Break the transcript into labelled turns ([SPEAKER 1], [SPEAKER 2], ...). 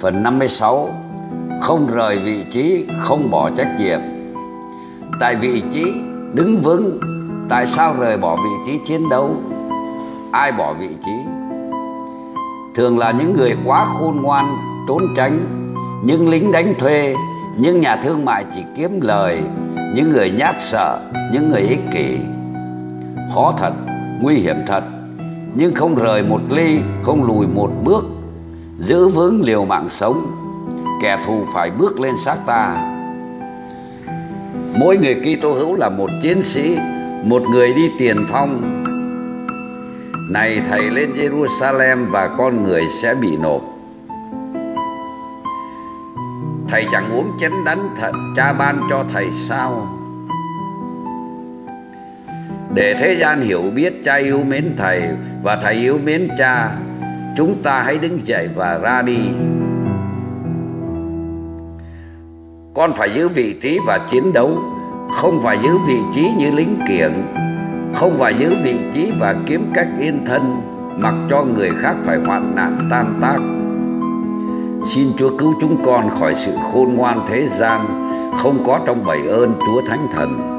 [SPEAKER 1] Phần 56 Không rời vị trí, không bỏ trách nhiệm. Tại vị trí đứng vững Tại sao rời bỏ vị trí chiến đấu? Ai bỏ vị trí? Thường là những người quá khôn ngoan, trốn tránh. Những lính đánh thuê Những nhà thương mại chỉ kiếm lời. Những người nhát sợ Những người ích kỷ. Khó thật, nguy hiểm thật. Nhưng không rời một ly, không lùi một bước. Giữ vững liều mạng sống, Kẻ thù phải bước lên xác ta. Mỗi người Kitô hữu là một chiến sĩ, Một người đi tiền phong. Này thầy lên Jerusalem và con người sẽ bị nộp. Thầy chẳng uống chén đắng thật, cha ban cho thầy sao? Để thế gian hiểu biết cha yêu mến thầy Và thầy yêu mến cha Chúng ta hãy đứng dậy và ra đi. Con phải giữ vị trí và chiến đấu, Không phải giữ vị trí như lính kiện, Không phải giữ vị trí và kiếm cách yên thân, Mặc cho người khác phải hoạn nạn, tan tác. Xin Chúa cứu chúng con khỏi sự khôn ngoan thế gian Không có trong bảy ơn Chúa Thánh Thần.